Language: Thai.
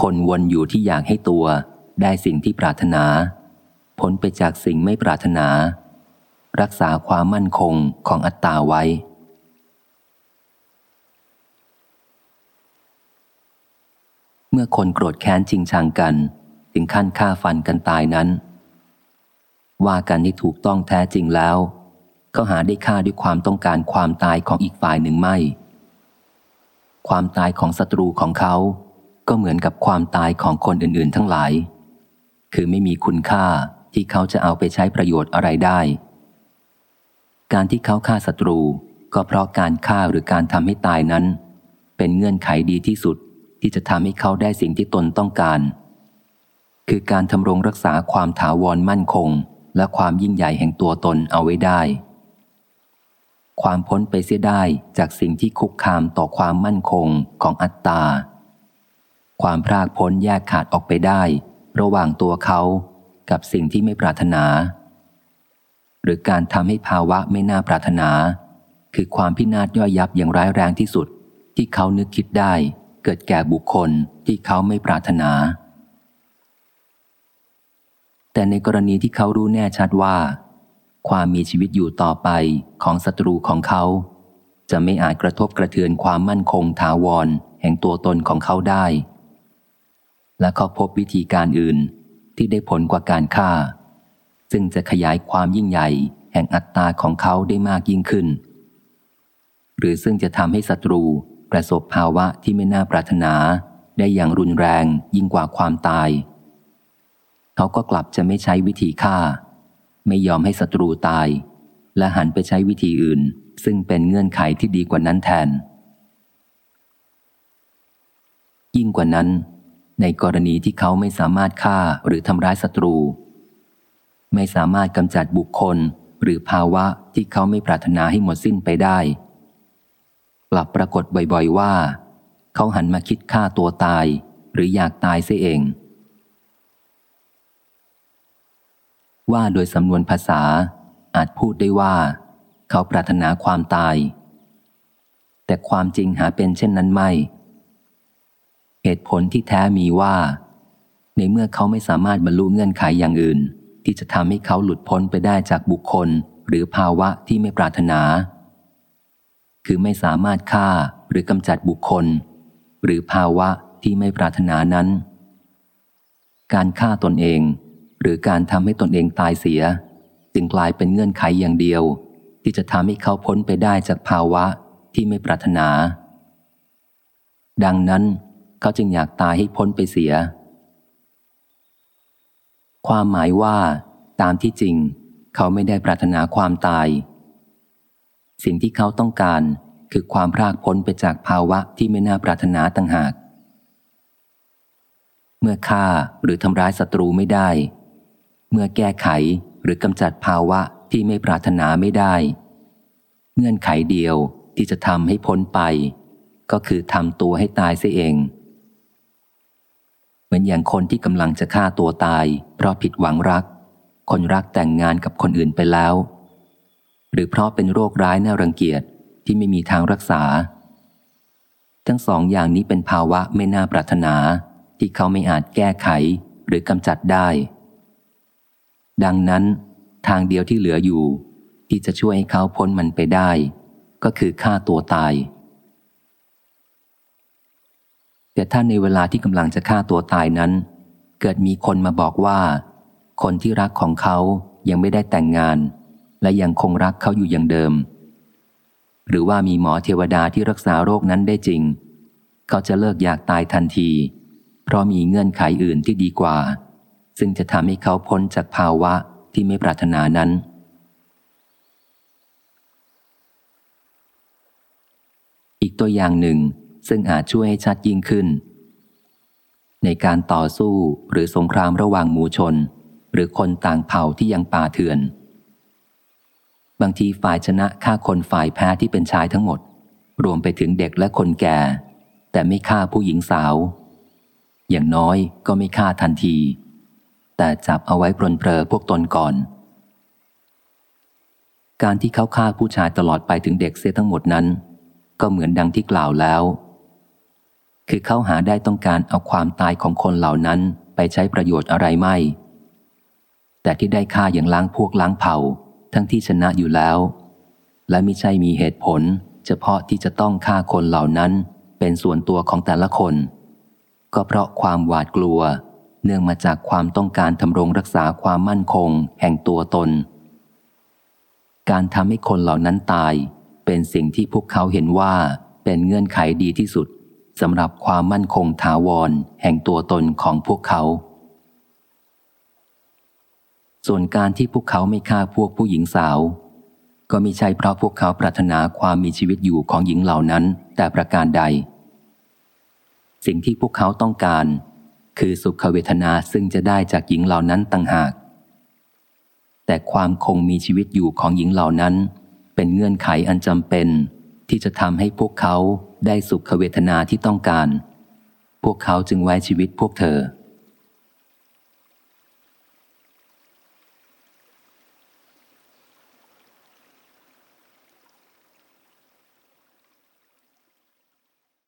คนวนอยู่ที่อยากให้ตัว ได้สิ่งที่ปรารถนาพ้นไปจากสิ่งไม่ปรารถนา รักษาความมั่นคงของอัตตาไว้ เมื่อคนโกรธแค้นจริงชังกัน ถึงขั้นฆ่าฟันกันตายนั้น ว่ากันที่ถูกต้องแท้จริงแล้วเขาหาได้ฆ่าด้วยความต้องการความตายของอีกฝ่ายหนึ่งไม่ ความตายของศัตรูของเขา ก็เหมือนกับความตายของคนอื่น ๆ ทั้งหลาย คือไม่มีคุณค่าที่เขาจะเอาไปใช้ประโยชน์อะไรได้ การที่เขาฆ่าศัตรูก็เพราะการฆ่าหรือการทำให้ตายนั้น เป็นเงื่อนไขดีที่สุดที่จะทำให้เขาได้สิ่งที่ตนต้องการ คือการทำรงรักษาความถาวรมั่นคง และความยิ่งใหญ่แห่งตัวตนเอาไว้ได้ ความพ้นไปเสียได้จากสิ่งที่คุกคามต่อความมั่นคงของอัตตา ความพรากพ้นแยกขาดออกไปได้ ระหว่างตัวเขากับสิ่งที่ไม่ปรารถนา หรือการทำให้ภาวะไม่น่าปรารถนา คือความพินาศย่อยยับอย่างร้ายแรงที่สุด ที่เขานึกคิดได้ เกิดแก่บุคคลที่เขาไม่ปรารถนา แต่ในกรณีที่เขารู้แน่ชัดว่า ความมีชีวิตอยู่ต่อไปของศัตรูของเขา จะไม่อาจกระทบกระเทือนความมั่นคงถาวรแห่งตัวตนของเขาได้ และเขาพบวิธีการอื่นที่ได้ผลกว่าการฆ่า ซึ่งจะขยายความยิ่งใหญ่แห่งอัตตาของเขาได้มากยิ่งขึ้น หรือซึ่งจะทำให้ศัตรูประสบภาวะที่ไม่น่าปรารถนาได้อย่างรุนแรงยิ่งกว่าความตาย เขาก็กลับจะไม่ใช้วิธีฆ่า ไม่ยอมให้ศัตรูตาย และหันไปใช้วิธีอื่น ซึ่งเป็นเงื่อนไขที่ดีกว่านั้นแทน ยิ่งกว่านั้น ในกรณีที่เขาไม่สามารถฆ่าหรือทำร้ายศัตรู ไม่สามารถกำจัดบุคคลหรือภาวะที่เขาไม่ปรารถนาให้หมดสิ้นไปได้ กลับปรากฏบ่อยๆว่า เขาหันมาคิดฆ่าตัวตาย หรืออยากตายเสียเอง ว่าโดยสำนวนภาษาอาจพูดได้ว่า เขาปรารถนาความตาย แต่ความจริงหาเป็นเช่นนั้นไม่ ตุผลที่แท้มีว่า ในเมื่อเขาไม่สามารถบรรลุเงื่อนไขอย่างอื่น ที่จะทำให้เขาหลุดพ้นไปได้จากบุคคล หรือภาวะที่ไม่ปรารถนา คือไม่สามารถฆ่าหรือกำจัดบุคคล หรือภาวะที่ไม่ปรารถนานั้น การฆ่าตนเอง หรือการทำให้ตนเองตายเสีย จึงกลายเป็นเงื่อนไขอย่างเดียว ที่จะทำให้เขาพ้นไปได้จากภาวะที่ไม่ปรารถนา ดังนั้น เขาจึงอยากตายให้พ้นไปเสีย ความหมายว่า ตามที่จริง เขาไม่ได้ปรารถนาความตาย สิ่งที่เขาต้องการคือความพรากพ้นไปจากภาวะที่ไม่น่าปรารถนาต่างหาก เมื่อฆ่าหรือทำร้ายศัตรูไม่ได้ เมื่อแก้ไขหรือกำจัดภาวะที่ไม่ปรารถนาไม่ได้ เงื่อนไขเดียวที่จะทำให้พ้นไป ก็คือทำตัวให้ตายเสียเอง เหมือนอย่างคนที่กำลังจะฆ่าตัวตาย เพราะผิดหวังรัก คนรักแต่งงานกับคนอื่นไปแล้ว หรือเพราะเป็นโรคร้ายน่ารังเกียจที่ไม่มีทางรักษา ทั้งสองอย่างนี้เป็นภาวะไม่น่าปรารถนาที่เขาไม่อาจแก้ไขหรือกำจัดได้ ดังนั้น ทางเดียวที่เหลืออยู่ ที่จะช่วยให้เขาพ้นมันไปได้ ก็คือฆ่าตัวตาย แต่ถ้าในเวลาที่กำลังจะฆ่าตัวตายนั้น เกิดมีคนมาบอกว่า คนที่รักของเขายังไม่ได้แต่งงาน และยังคงรักเขาอยู่อย่างเดิม หรือว่ามีหมอเทวดาที่รักษาโรคนั้นได้จริง เขาจะเลิกอยากตายทันที เพราะมีเงื่อนไขอื่นที่ดีกว่า ซึ่งจะทำให้เขาพ้นจากภาวะที่ไม่ปรารถนานั้นอีกตัวอย่างหนึ่ง ซึ่งอาจช่วยให้ชัดยิ่งขึ้น ในการต่อสู้หรือสงครามระหว่างหมู่ชน หรือคนต่างเผ่าที่ยังป่าเถื่อน บางทีฝ่ายชนะฆ่าคนฝ่ายแพ้ที่เป็นชายทั้งหมด รวมไปถึงเด็กและคนแก่ แต่ไม่ฆ่าผู้หญิงสาว อย่างน้อยก็ไม่ฆ่าทันที แต่จับเอาไว้ปลนเปลอพวกตนก่อนการที่เขาฆ่าผู้ชายตลอดไปถึงเด็กเสียทั้งหมดนั้น ก็เหมือนดังที่กล่าวแล้ว คือเขาหาได้ต้องการเอาความตายของคนเหล่านั้นไปใช้ประโยชน์อะไรไม่ แต่ที่ได้ฆ่าอย่างล้างพวกล้างเผ่า ทั้งที่ชนะอยู่แล้ว และไม่ใช่มีเหตุผล เฉพาะที่จะต้องฆ่าคนเหล่านั้น เป็นส่วนตัวของแต่ละคน ก็เพราะความหวาดกลัว เนื่องมาจากความต้องการทำรงรักษาความมั่นคง แห่งตัวตน การทำให้คนเหล่านั้นตาย เป็นสิ่งที่พวกเขาเห็นว่าเป็นเงื่อนไขดีที่สุด สำหรับความมั่นคงถาวรแห่งตัวตนของพวกเขา ส่วนการที่พวกเขาไม่ฆ่าพวกผู้หญิงสาว ก็ไม่ใช่เพราะพวกเขาปรารถนาความมีชีวิตอยู่ของหญิงเหล่านั้น แต่ประการใด สิ่งที่พวกเขาต้องการ คือสุขเวทนาซึ่งจะได้จากหญิงเหล่านั้นต่างหาก แต่ความคงมีชีวิตอยู่ของหญิงเหล่านั้น เป็นเงื่อนไขอันจำเป็นที่จะทำให้พวกเขา ได้สุขเวทนาที่ต้องการ พวกเขาจึงไว้ชีวิตพวกเธอ